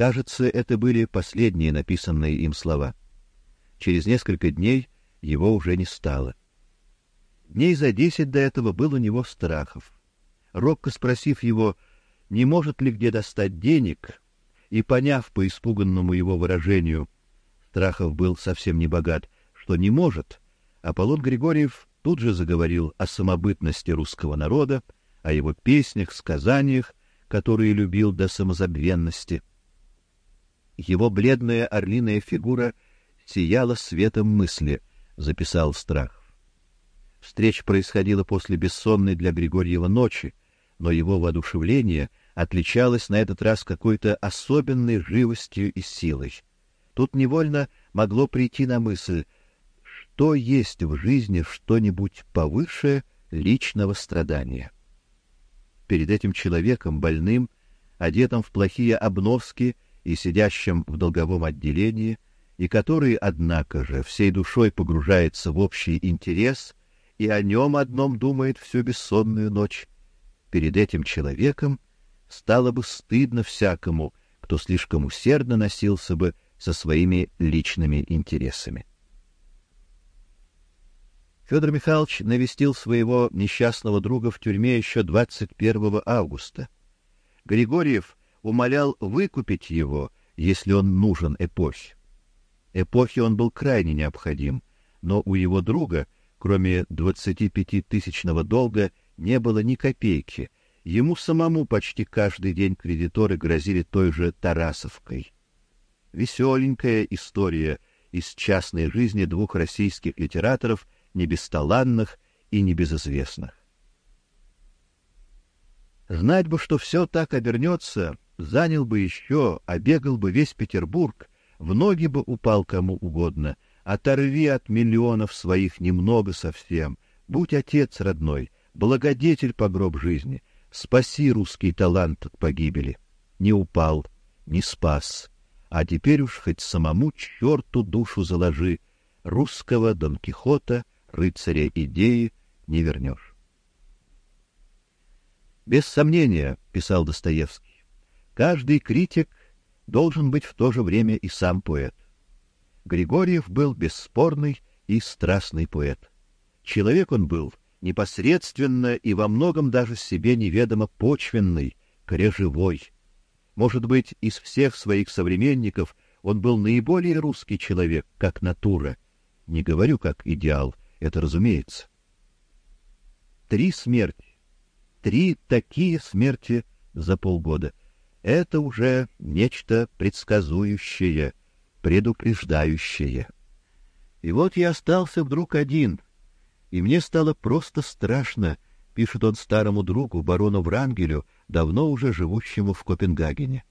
Кажется, это были последние написанные им слова. Через несколько дней его уже не стало. Дней за десять до этого был у него страхов. Робко спросив его, не может ли где достать денег, и поняв по испуганному его выражению, Страхов был совсем не богат, что не может, Аполлон Григорьев тут же заговорил о самобытности русского народа, о его песнях, сказаниях, которые любил до самозабвенности. Его бледная орлиная фигура сияла светом мысли, записал Страхов. Встреча происходила после бессонной для Григорьева ночи, но его воодушевление отличалось на этот раз какой-то особенной живостью и силой. Тут невольно могло прийти на мысль, что есть в жизни что-нибудь повыше личного страдания. Перед этим человеком больным, одетым в плохие обноски и сидящим в долговом отделении, и который, однако же, всей душой погружается в общий интерес и о нем одном думает всю бессонную ночь, перед этим человеком стало бы стыдно всякому, кто слишком усердно носился бы со своими личными интересами. Федор Михайлович навестил своего несчастного друга в тюрьме еще 21 августа. Григорьев умолял выкупить его, если он нужен эпохе. Эпохе он был крайне необходим, но у его друга — Кроме 25-тысячного долга не было ни копейки. Ему самому почти каждый день кредиторы грозили той же Тарасовкой. Веселенькая история из частной жизни двух российских литераторов, не бесталанных и не безызвестных. Знать бы, что все так обернется, занял бы еще, обегал бы весь Петербург, в ноги бы упал кому угодно — Оторви от миллионов своих немного совсем. Будь отец родной, благодетель по гроб жизни. Спаси русский талант от погибели. Не упал, не спас. А теперь уж хоть самому черту душу заложи. Русского Дон Кихота, рыцаря идеи, не вернешь. Без сомнения, писал Достоевский, каждый критик должен быть в то же время и сам поэт. Григорьев был бесспорный и страстный поэт. Человек он был непосредственно и во многом даже себе неведомо почвенный, крежевой. Может быть, из всех своих современников он был наиболее русский человек, как натура. Не говорю как идеал, это разумеется. Три смерти, три такие смерти за полгода. Это уже нечто предсказующее предупреждающее. И вот я остался вдруг один, и мне стало просто страшно, пишет он старому другу, барону Врангелю, давно уже живущему в Копенгагене.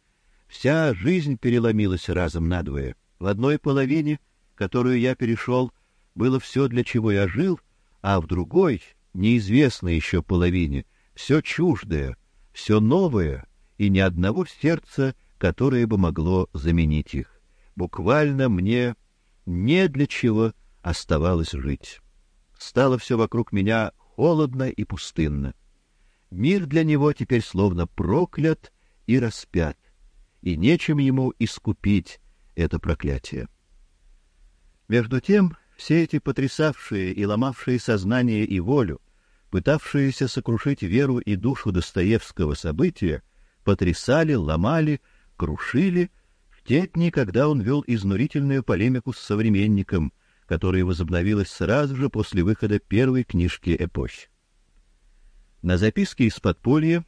Вся жизнь переломилась разом надвое. В одной половине, которую я перешел, было все, для чего я жил, а в другой, неизвестной еще половине, все чуждое, все новое и ни одного сердца, которое бы могло заменить их буквально мне не для чего оставалось жить. Стало все вокруг меня холодно и пустынно. Мир для него теперь словно проклят и распят, и нечем ему искупить это проклятие. Между тем, все эти потрясавшие и ломавшие сознание и волю, пытавшиеся сокрушить веру и душу Достоевского события, потрясали, ломали, крушили те дни, когда он вел изнурительную полемику с современником, которая возобновилась сразу же после выхода первой книжки эпохи. На записки из подполья,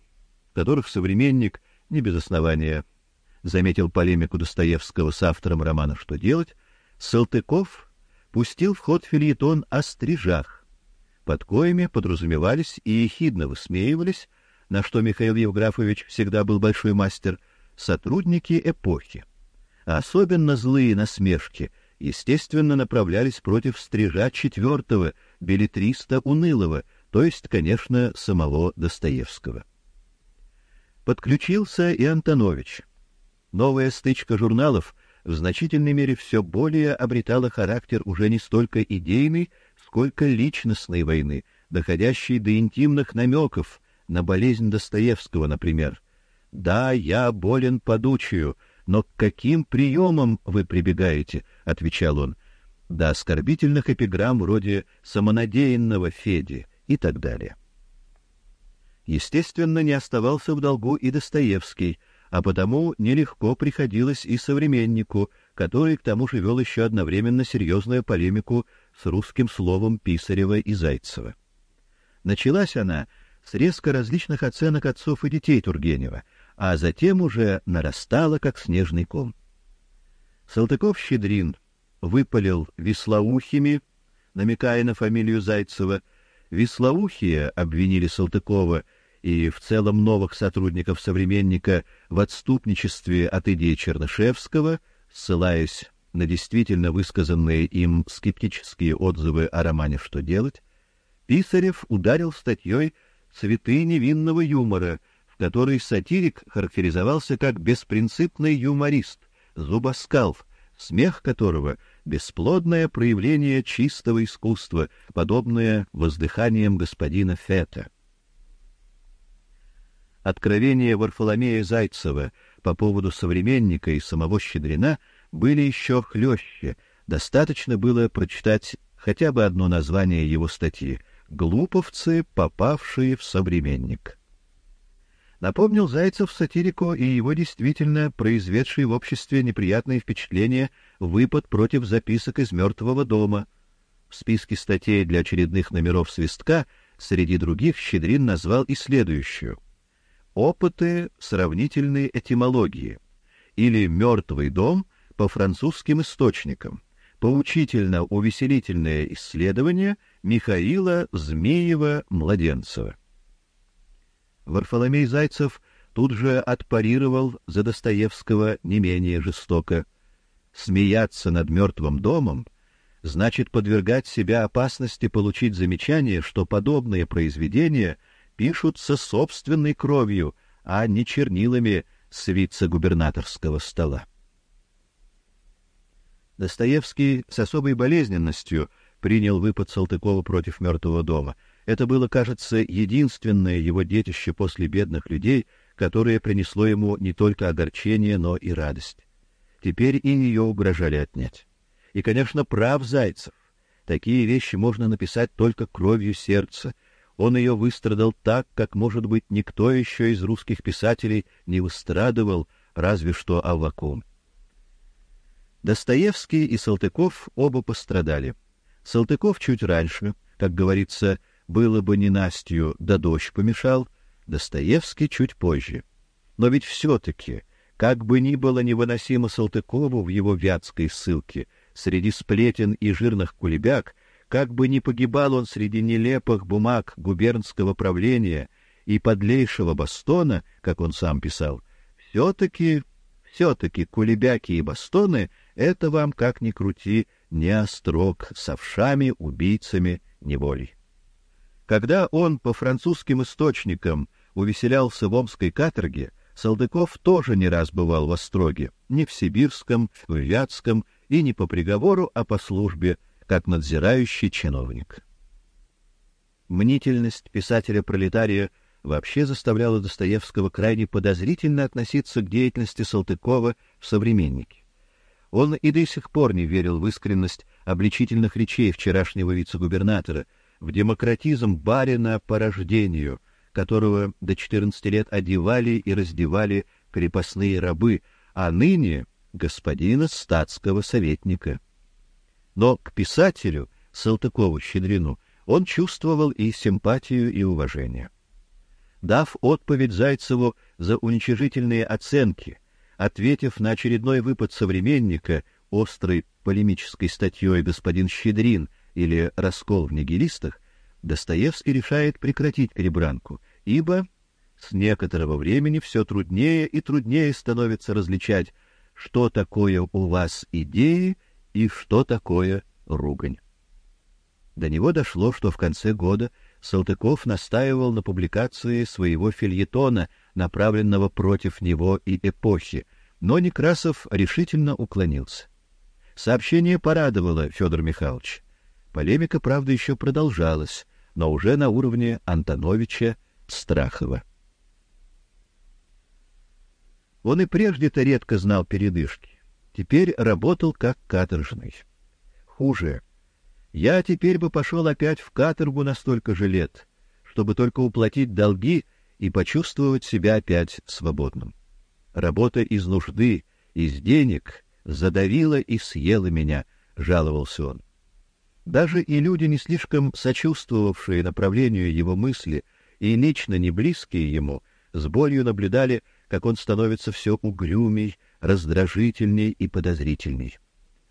в которых современник не без основания заметил полемику Достоевского с автором романа «Что делать», Салтыков пустил в ход фельетон о стрижах, под коими подразумевались и ехидно высмеивались, на что Михаил Евграфович всегда был большой мастер, сотрудники эпохи. Особенно злые насмешки, естественно, направлялись против стрижа четвертого, билетриста унылого, то есть, конечно, самого Достоевского. Подключился и Антонович. Новая стычка журналов в значительной мере все более обретала характер уже не столько идейной, сколько личностной войны, доходящей до интимных намеков на болезнь Достоевского, например. Да, я болен подучию, Но к каким приемам вы прибегаете? отвечал он. До оскорбительных эпиграмм вроде самонадеянного Феди и так далее. Естественно, не оставался в долгу и Достоевский, а потому нелегко приходилось и современнику, который к тому же вел еще одновременно серьезную полемику с русским словом Писарева и Зайцева. Началась она с резко различных оценок отцов и детей Тургенева, а затем уже нарастала как снежный ком. Салтыков-Щедрин выпалил веслоухими, намекая на фамилию Зайцева. Веслоухие обвинили Салтыкова и в целом новых сотрудников современника в отступничестве от идей Чернышевского, ссылаясь на действительно высказанные им скептические отзывы о романе «Что делать», Писарев ударил статьей «Цветы невинного юмора», в которой сатирик характеризовался как беспринципный юморист, зубоскал, смех которого — бесплодное проявление чистого искусства, подобное воздыханиям господина Фета. Откровения Варфоломея Зайцева по поводу современника и самого Щедрина были еще хлеще, достаточно было прочитать хотя бы одно название его статьи «Глуповцы, попавшие в современник». Напомнил Зайцев сатирику и его действительно произведший в обществе неприятное впечатление выпад против записок из мертвого дома. В списке статей для очередных номеров свистка среди других Щедрин назвал и следующую — Опыты сравнительной этимологии или Мертвый дом по французским источникам. Поучительно-увеселительное исследование Михаила Змеева-Младенцева. Варфоломей Зайцев тут же отпарировал за Достоевского не менее жестоко. Смеяться над мертвым домом значит подвергать себя опасности получить замечание, что подобные произведения — пишутся собственной кровью, а не чернилами с вице-губернаторского стола. Достоевский с особой болезненностью принял выпад Салтыкова против мертвого дома. Это было, кажется, единственное его детище после бедных людей, которое принесло ему не только огорчение, но и радость. Теперь и ее угрожали отнять. И, конечно, прав Зайцев. Такие вещи можно написать только кровью сердца, он ее выстрадал так, как, может быть, никто еще из русских писателей не выстрадывал, разве что Аввакум. Достоевский и Салтыков оба пострадали. Салтыков чуть раньше, как говорится, было бы не Настю, да дождь помешал, Достоевский чуть позже. Но ведь все-таки, как бы ни было невыносимо Салтыкову в его вятской ссылке, среди сплетен и жирных кулебяк, как бы ни погибал он среди нелепых бумаг губернского правления и подлейшего бастона, как он сам писал, все-таки, все-таки кулебяки и бастоны — это вам, как ни крути, не острог с овшами, убийцами, неволей. Когда он по французским источникам увеселялся в Омской каторге, Салтыков тоже не раз бывал в Остроге, не в Сибирском, в Вятском и не по приговору, а по службе, как надзирающий чиновник. Мнительность писателя-пролетария вообще заставляла Достоевского крайне подозрительно относиться к деятельности Салтыкова в «Современнике». Он и до сих пор не верил в искренность обличительных речей вчерашнего вице-губернатора, в демократизм барина по рождению, которого до 14 лет одевали и раздевали крепостные рабы, а ныне господина статского советника но к писателю Салтыкову-Щедрину он чувствовал и симпатию, и уважение. Дав отповедь Зайцеву за уничижительные оценки, ответив на очередной выпад современника острой полемической статьей господин Щедрин или раскол в нигилистах, Достоевский решает прекратить перебранку, ибо с некоторого времени все труднее и труднее становится различать, что такое у вас идеи и что такое ругань. До него дошло, что в конце года Салтыков настаивал на публикации своего фельетона, направленного против него и эпохи, но Некрасов решительно уклонился. Сообщение порадовало Федор Михайлович. Полемика, правда, еще продолжалась, но уже на уровне Антоновича Страхова. Он и прежде-то редко знал передышки. Теперь работал как каторжный. Хуже. Я теперь бы пошел опять в каторгу на столько же лет, чтобы только уплатить долги и почувствовать себя опять свободным. Работа из нужды, из денег задавила и съела меня, жаловался он. Даже и люди, не слишком сочувствовавшие направлению его мысли и лично не близкие ему, с болью наблюдали, как он становится все угрюмей, раздражительней и подозрительней.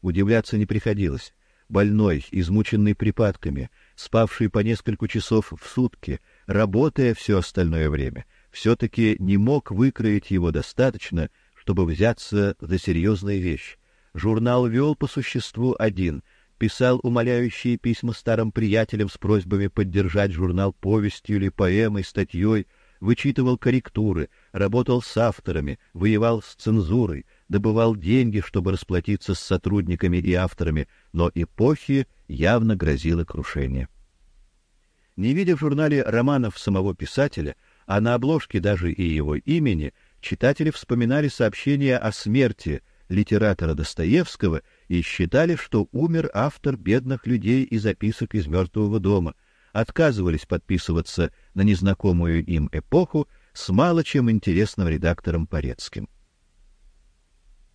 Удивляться не приходилось. Больной, измученный припадками, спавший по несколько часов в сутки, работая все остальное время, все-таки не мог выкроить его достаточно, чтобы взяться за серьезные вещи. Журнал вел по существу один, писал умоляющие письма старым приятелям с просьбами поддержать журнал повестью или поэмой, статьей, вычитывал корректуры, работал с авторами, воевал с цензурой, добывал деньги, чтобы расплатиться с сотрудниками и авторами, но эпохи явно грозило крушение. Не видя в журнале романов самого писателя, а на обложке даже и его имени, читатели вспоминали сообщения о смерти литератора Достоевского и считали, что умер автор бедных людей и записок из мертвого дома, отказывались подписываться на незнакомую им эпоху с мало чем интересным редактором Порецким.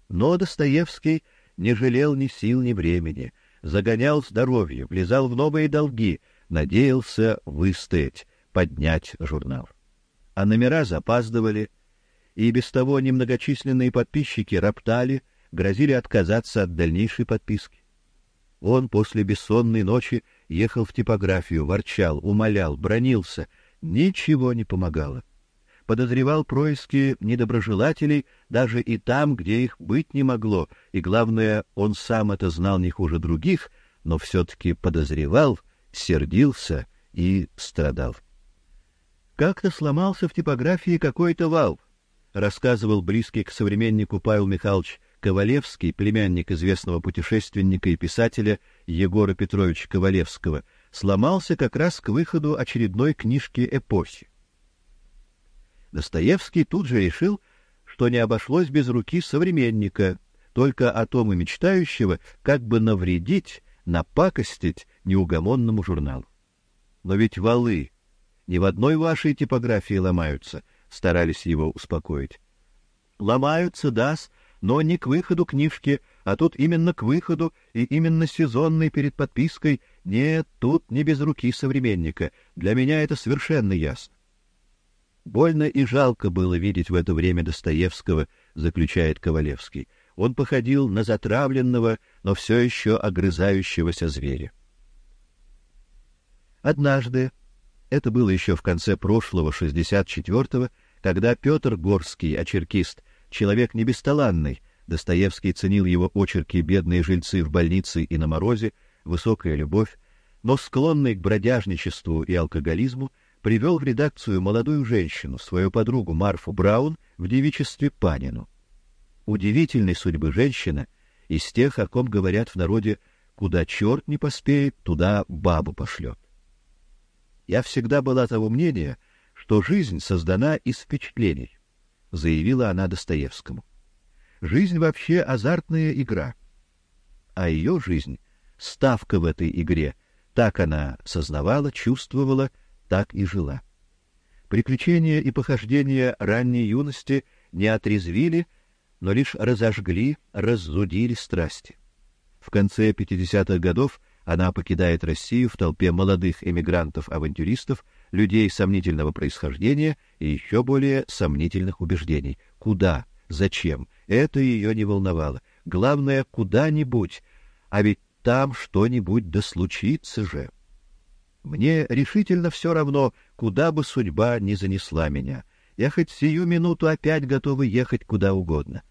Но Достоевский не жалел ни сил, ни времени, загонял здоровье, влезал в новые долги, надеялся выстоять, поднять журнал. А номера запаздывали, и без того немногочисленные подписчики роптали, грозили отказаться от дальнейшей подписки. Он после бессонной ночи ехал в типографию, ворчал, умолял, бронился, ничего не помогало подозревал происки недоброжелателей даже и там, где их быть не могло, и главное, он сам это знал не хуже других, но все-таки подозревал, сердился и страдал. Как-то сломался в типографии какой-то вал, рассказывал близкий к современнику Павел Михайлович Ковалевский, племянник известного путешественника и писателя Егора Петровича Ковалевского, сломался как раз к выходу очередной книжки эпохи. Достоевский тут же решил, что не обошлось без руки современника, только о том и мечтающего, как бы навредить, напакостить неугомонному журналу. Но ведь валы не в одной вашей типографии ломаются, старались его успокоить. Ломаются, да, но не к выходу книжки, а тут именно к выходу и именно сезонный перед подпиской. Нет, тут не без руки современника. Для меня это совершенно ясно. Больно и жалко было видеть в это время Достоевского, заключает Ковалевский. Он походил на затравленного, но все еще огрызающегося зверя. Однажды, это было еще в конце прошлого 64-го, когда Петр Горский, очеркист, человек не бесталанный, Достоевский ценил его очерки «Бедные жильцы в больнице и на морозе», «Высокая любовь», но склонный к бродяжничеству и алкоголизму, привел в редакцию молодую женщину, свою подругу Марфу Браун, в девичестве Панину. Удивительной судьбы женщина, из тех, о ком говорят в народе, куда черт не поспеет, туда бабу пошлет. Я всегда была того мнения, что жизнь создана из впечатлений, заявила она Достоевскому. Жизнь вообще азартная игра, а ее жизнь ставка в этой игре. Так она сознавала, чувствовала так и жила. Приключения и похождения ранней юности не отрезвили, но лишь разожгли, раззудили страсти. В конце 50-х годов она покидает Россию в толпе молодых эмигрантов-авантюристов, людей сомнительного происхождения и еще более сомнительных убеждений. Куда? Зачем? Это ее не волновало. Главное, куда-нибудь. А ведь там что-нибудь да случится же. Мне решительно все равно, куда бы судьба ни занесла меня. Я хоть сию минуту опять готова ехать куда угодно.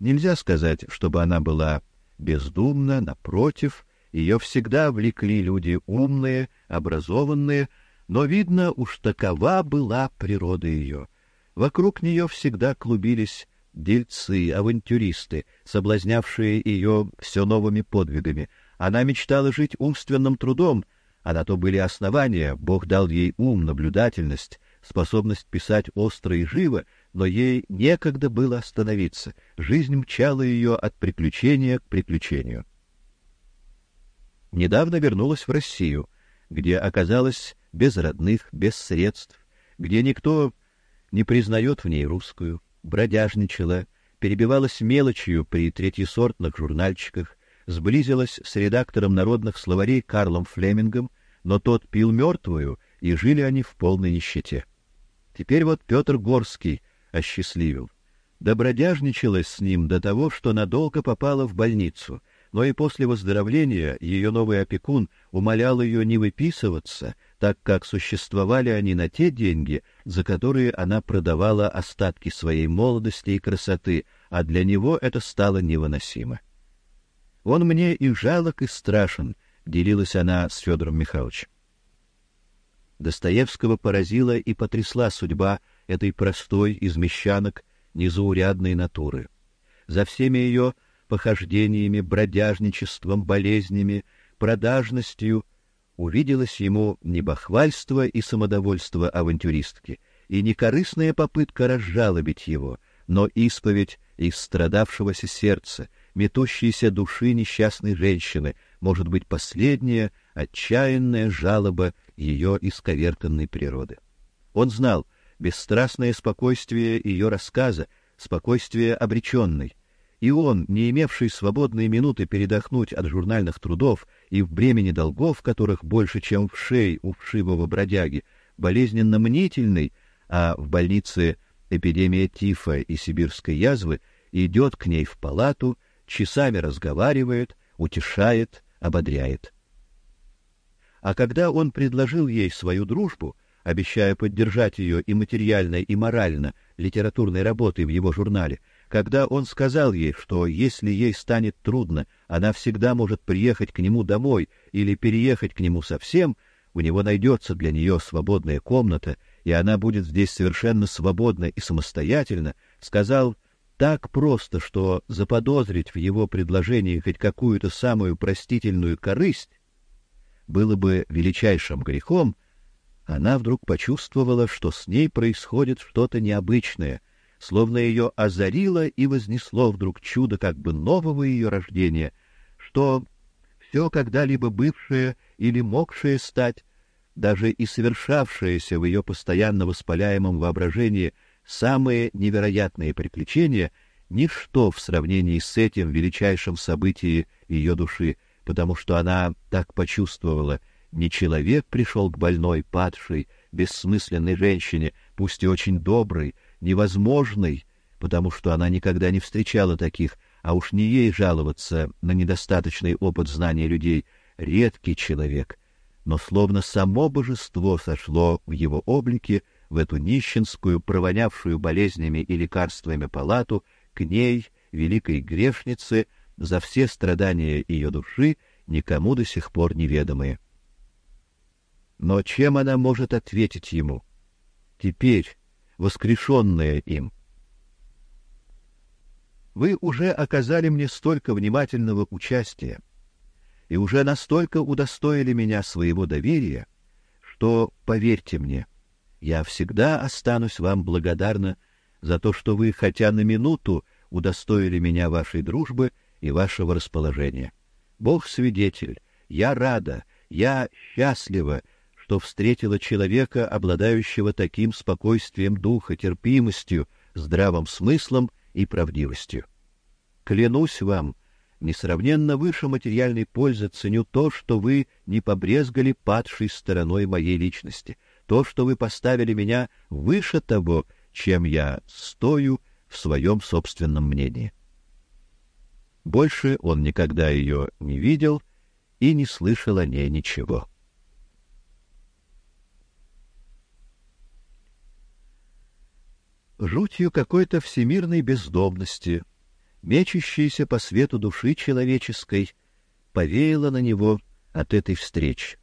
Нельзя сказать, чтобы она была бездумна, напротив, ее всегда влекли люди умные, образованные, но видно, уж такова была природа ее. Вокруг нее всегда клубились дельцы, авантюристы, соблазнявшие ее все новыми подвигами. Она мечтала жить умственным трудом, а на то были основания. Бог дал ей ум, наблюдательность, способность писать остро и живо, но ей некогда было остановиться. Жизнь мчала ее от приключения к приключению. Недавно вернулась в Россию, где оказалась без родных, без средств, где никто не признает в ней русскую, бродяжничала, перебивалась мелочью при третьесортных журнальчиках, сблизилась с редактором народных словарей Карлом Флемингом, но тот пил мертвую, и жили они в полной нищете. Теперь вот Петр Горский осчастливил. Добродяжничалась с ним до того, что надолго попала в больницу, но и после выздоровления ее новый опекун умолял ее не выписываться, так как существовали они на те деньги, за которые она продавала остатки своей молодости и красоты, а для него это стало невыносимо. Он мне и жалок, и страшен, делилась она с Федором Михайловичем. Достоевского поразила и потрясла судьба этой простой из мещанок незаурядной натуры. За всеми ее похождениями, бродяжничеством, болезнями, продажностью увиделось ему не бахвальство и самодовольство авантюристки, и не корыстная попытка разжалобить его, но исповедь из страдавшегося сердца, метущейся души несчастной женщины, может быть, последняя отчаянная жалоба ее исковерканной природы. Он знал бесстрастное спокойствие ее рассказа, спокойствие обреченной, и он, не имевший свободной минуты передохнуть от журнальных трудов и в бремени долгов, которых больше, чем в шее у вшивого бродяги, болезненно мнительный, а в больнице эпидемия тифа и сибирской язвы, идет к ней в палату, часами разговаривает, утешает, ободряет. А когда он предложил ей свою дружбу, обещая поддержать ее и материально, и морально литературной работой в его журнале, когда он сказал ей, что если ей станет трудно, она всегда может приехать к нему домой или переехать к нему совсем, у него найдется для нее свободная комната, и она будет здесь совершенно свободна и самостоятельна, сказал так просто, что заподозрить в его предложении хоть какую-то самую простительную корысть было бы величайшим грехом, она вдруг почувствовала, что с ней происходит что-то необычное, словно ее озарило и вознесло вдруг чудо как бы нового ее рождения, что все когда-либо бывшее или могшее стать, даже и совершавшееся в ее постоянно воспаляемом воображении самые невероятные приключения — ничто в сравнении с этим величайшим событием ее души — потому что она так почувствовала, не человек пришел к больной, падшей, бессмысленной женщине, пусть и очень доброй, невозможной, потому что она никогда не встречала таких, а уж не ей жаловаться на недостаточный опыт знания людей, редкий человек, но словно само божество сошло в его облике в эту нищенскую, провонявшую болезнями и лекарствами палату, к ней, великой грешнице, за все страдания ее души, никому до сих пор неведомые. Но чем она может ответить ему? Теперь, воскрешенная им. Вы уже оказали мне столько внимательного участия и уже настолько удостоили меня своего доверия, что, поверьте мне, я всегда останусь вам благодарна за то, что вы хотя на минуту удостоили меня вашей дружбы и вашего расположения. Бог свидетель, я рада, я счастлива, что встретила человека, обладающего таким спокойствием духа, терпимостью, здравым смыслом и правдивостью. Клянусь вам, несравненно выше материальной пользы ценю то, что вы не побрезгали падшей стороной моей личности, то, что вы поставили меня выше того, чем я стою в своем собственном мнении. Больше он никогда ее не видел и не слышал о ней ничего. Жутью какой-то всемирной бездомности, мечущейся по свету души человеческой, повеяло на него от этой встречи.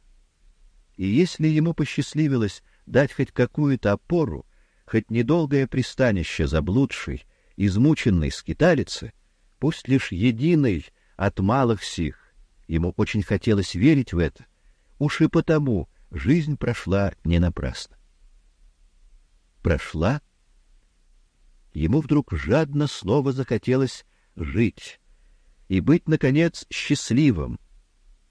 И если ему посчастливилось дать хоть какую-то опору, хоть недолгое пристанище заблудшей, измученной скиталице, пусть лишь единый от малых сих. Ему очень хотелось верить в это. Уж и потому жизнь прошла не напрасно. Прошла? ему вдруг жадно снова захотелось жить и быть наконец счастливым.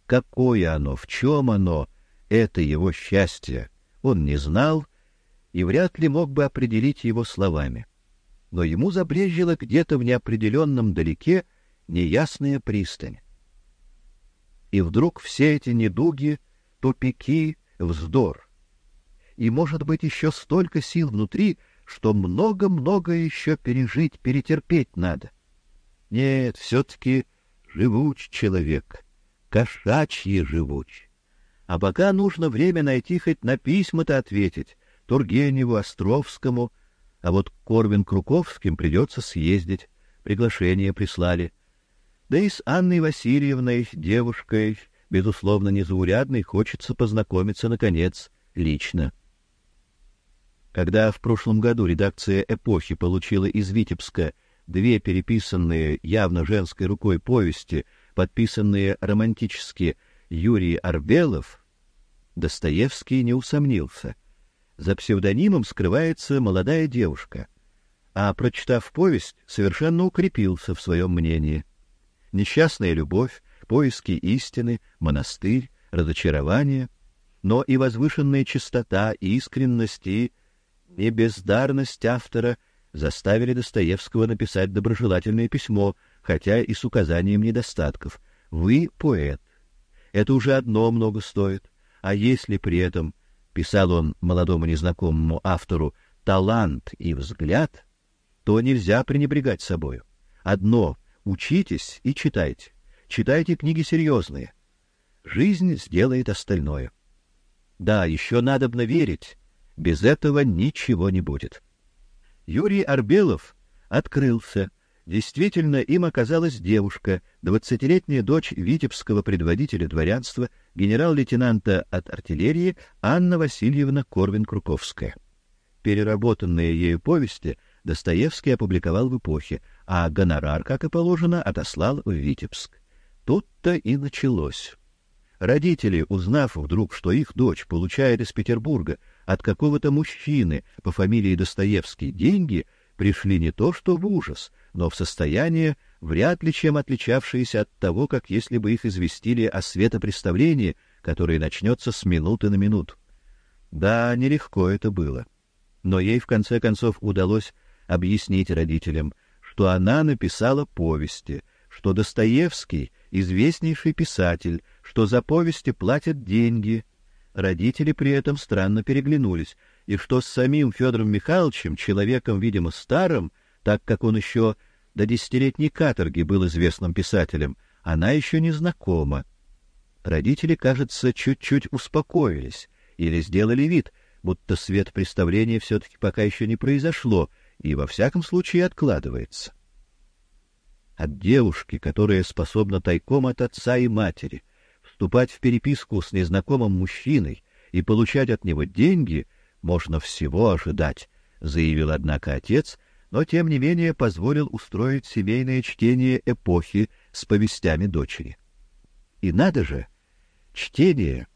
Какое оно, в чем оно, это его счастье, он не знал и вряд ли мог бы определить его словами. Но ему забрезжило где-то в неопределенном далеке неясная пристань. И вдруг все эти недуги, тупики, вздор. И может быть еще столько сил внутри, что много-много еще пережить, перетерпеть надо. Нет, все-таки живуч человек, кошачьи живуч. А пока нужно время найти хоть на письма-то ответить, Тургеневу, Островскому, а вот Корвин Круковским придется съездить, приглашение прислали. Да и с Анной Васильевной, девушкой, безусловно, незаурядной, хочется познакомиться, наконец, лично. Когда в прошлом году редакция «Эпохи» получила из Витебска две переписанные явно женской рукой повести, подписанные романтически Юрий Арбелов, Достоевский не усомнился. За псевдонимом скрывается молодая девушка, а, прочитав повесть, совершенно укрепился в своем мнении. Несчастная любовь, поиски истины, монастырь, разочарование, но и возвышенная чистота, искренность и и бездарность автора заставили Достоевского написать доброжелательное письмо, хотя и с указанием недостатков. Вы поэт. Это уже одно много стоит. А если при этом, писал он молодому незнакомому автору, талант и взгляд, то нельзя пренебрегать собою. Одно учитесь и читайте. Читайте книги серьезные. Жизнь сделает остальное. Да, еще надобно верить, без этого ничего не будет. Юрий Арбелов открылся. Действительно, им оказалась девушка, двадцатилетняя дочь витебского предводителя дворянства, генерал-лейтенанта от артиллерии Анна Васильевна Корвин-Круковская. Переработанные ею повести Достоевский опубликовал в эпохе, а гонорар, как и положено, отослал в Витебск. Тут-то и началось. Родители, узнав вдруг, что их дочь получает из Петербурга от какого-то мужчины по фамилии Достоевский деньги, пришли не то что в ужас, но в состояние, вряд ли чем отличавшееся от того, как если бы их известили о светопреставлении, которое начнется с минуты на минуту. Да, нелегко это было. Но ей в конце концов удалось объяснить родителям, что она написала повести, что Достоевский известнейший писатель, что за повести платят деньги. Родители при этом странно переглянулись, и что с самим Федором Михайловичем, человеком, видимо, старым, так как он еще до десятилетней каторги был известным писателем, она еще не знакома. Родители, кажется, чуть-чуть успокоились или сделали вид, будто свет представления все-таки пока еще не произошло и во всяком случае откладывается от девушки, которая способна тайком от отца и матери вступать в переписку с незнакомым мужчиной и получать от него деньги, можно всего ожидать, заявил однако отец, но тем не менее позволил устроить семейное чтение эпохи с повестями дочери. И надо же, чтение,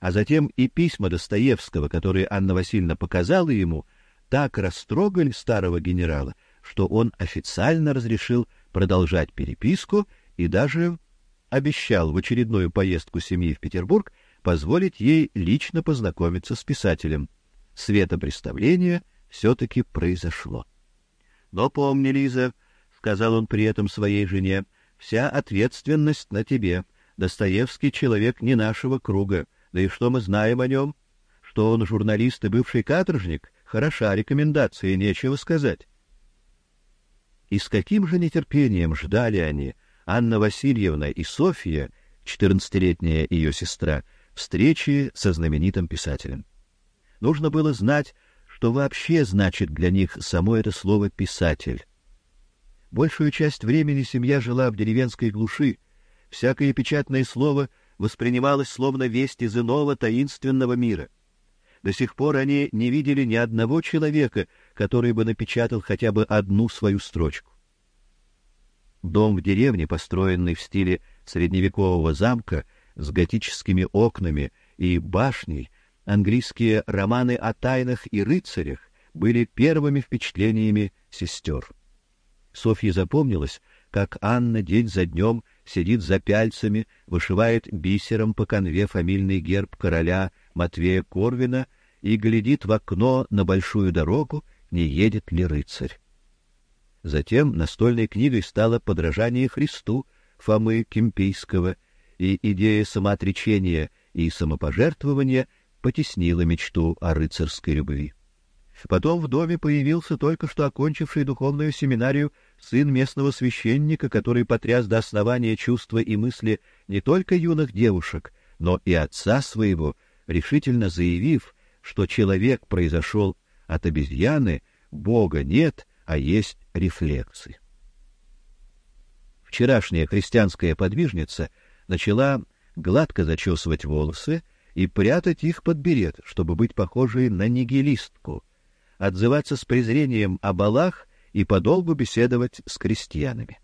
а затем и письма Достоевского, которые Анна Васильевна показала ему, так растрогали старого генерала, что он официально разрешил продолжать переписку и даже обещал в очередную поездку семьи в Петербург позволить ей лично познакомиться с писателем. Светопреставление все-таки произошло. Но помни, Лиза, сказал он при этом своей жене, вся ответственность на тебе. Достоевский человек не нашего круга, да и что мы знаем о нем? Что он журналист и бывший каторжник? Хороша рекомендация, нечего сказать. И с каким же нетерпением ждали они, Анна Васильевна и Софья, четырнадцатилетняя ее сестра, встречи со знаменитым писателем. Нужно было знать, что вообще значит для них само это слово писатель. Большую часть времени семья жила в деревенской глуши. Всякое печатное слово воспринималось словно весть из иного таинственного мира. До сих пор они не видели ни одного человека, который бы напечатал хотя бы одну свою строчку. Дом в деревне, построенный в стиле средневекового замка с готическими окнами и башней, английские романы о тайнах и рыцарях, были первыми впечатлениями сестер. Софье запомнилось, как Анна день за днем сидит за пяльцами, вышивает бисером по конве фамильный герб короля Матвея Корвина и глядит в окно на большую дорогу, не едет ли рыцарь. Затем настольной книгой стало подражание Христу Фомы Кимпийского, и идея самоотречения и самопожертвования потеснила мечту о рыцарской любви. Потом в доме появился только что окончивший духовную семинарию сын местного священника, который потряс до основания чувства и мысли не только юных девушек, но и отца своего, решительно заявив, что человек произошел от обезьяны, Бога нет, а есть рефлексы. Вчерашняя христианская подвижница начала гладко зачесывать волосы и прятать их под берет, чтобы быть похожей на нигилистку, отзываться с презрением о балах и подолгу беседовать с крестьянами.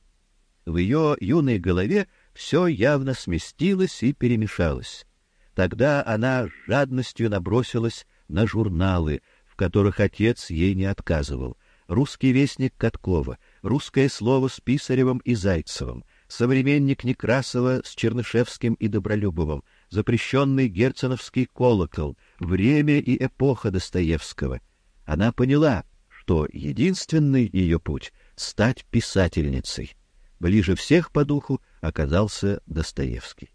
В ее юной голове все явно сместилось и перемешалось. Тогда она с жадностью набросилась на журналы, в которых отец ей не отказывал. Русский вестник Каткова, русское слово с Писаревым и Зайцевым, современник Некрасова с Чернышевским и Добролюбовым, запрещенный герценовский колокол, время и эпоха Достоевского. Она поняла, что единственный ее путь — стать писательницей. Ближе всех по духу оказался Достоевский.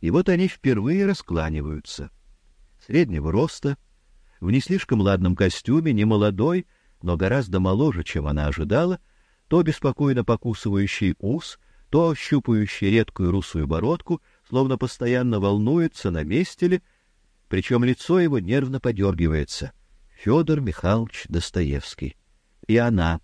И вот они впервые раскланиваются. Среднего роста, в не слишком ладном костюме, не молодой, но гораздо моложе, чем она ожидала, то беспокойно покусывающий ус, то ощупывающий редкую русую бородку, словно постоянно волнуется, на месте ли, причем лицо его нервно подергивается — Федор Михайлович Достоевский. И она,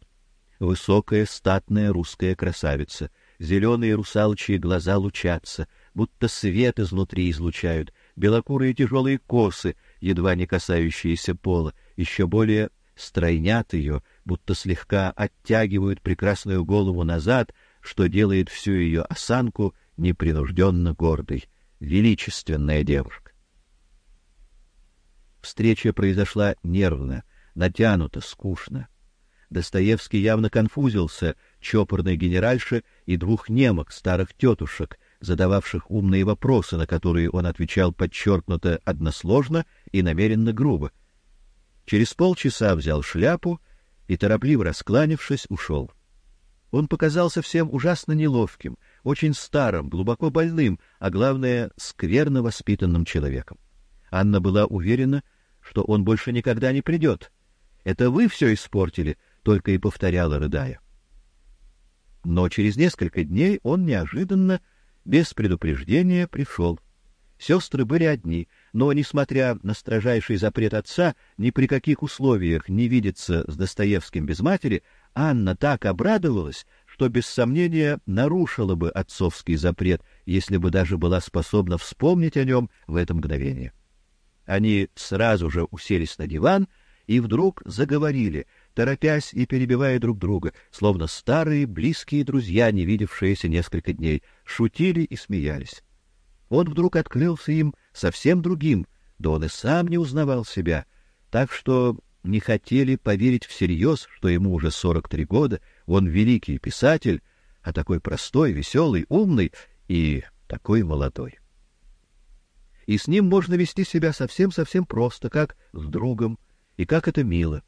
высокая, статная русская красавица, зеленые русалочьи глаза лучатся, будто свет изнутри излучают, белокурые тяжелые косы, едва не касающиеся пола, еще более стройнят ее, будто слегка оттягивают прекрасную голову назад, что делает всю ее осанку непринужденно гордой. Величественная девушка. Встреча произошла нервно, натянуто, скучно. Достоевский явно конфузился чопорной генеральше и двух немок, старых тетушек, задававших умные вопросы, на которые он отвечал подчеркнуто односложно и намеренно грубо. Через полчаса взял шляпу и, торопливо раскланившись, ушел. Он показался всем ужасно неловким, очень старым, глубоко больным, а главное, скверно воспитанным человеком. Анна была уверена, что он больше никогда не придет. Это вы все испортили, только и повторяла, рыдая. Но через несколько дней он неожиданно, без предупреждения, пришел. Сестры были одни, но, несмотря на строжайший запрет отца, ни при каких условиях не видеться с Достоевским без матери, Анна так обрадовалась, что без сомнения нарушила бы отцовский запрет, если бы даже была способна вспомнить о нем в это мгновение. Они сразу же уселись на диван и вдруг заговорили, торопясь и перебивая друг друга, словно старые близкие друзья, не видевшиеся несколько дней, шутили и смеялись. Он вдруг открылся им совсем другим, да он и сам не узнавал себя, так что не хотели поверить всерьез, что ему уже сорок три года, он великий писатель, а такой простой, веселый, умный и такой молодой и с ним можно вести себя совсем-совсем просто, как с другом, и как это мило.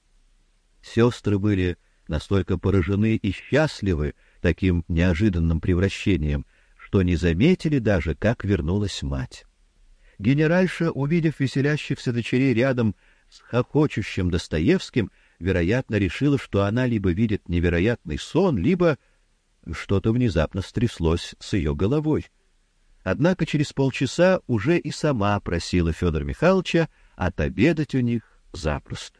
Сестры были настолько поражены и счастливы таким неожиданным превращением, что не заметили даже, как вернулась мать. Генеральша, увидев веселящихся дочерей рядом хохочущим Достоевским, вероятно, решила, что она либо видит невероятный сон, либо что-то внезапно стряслось с ее головой. Однако через полчаса уже и сама просила Федора Михайловича отобедать у них запросто.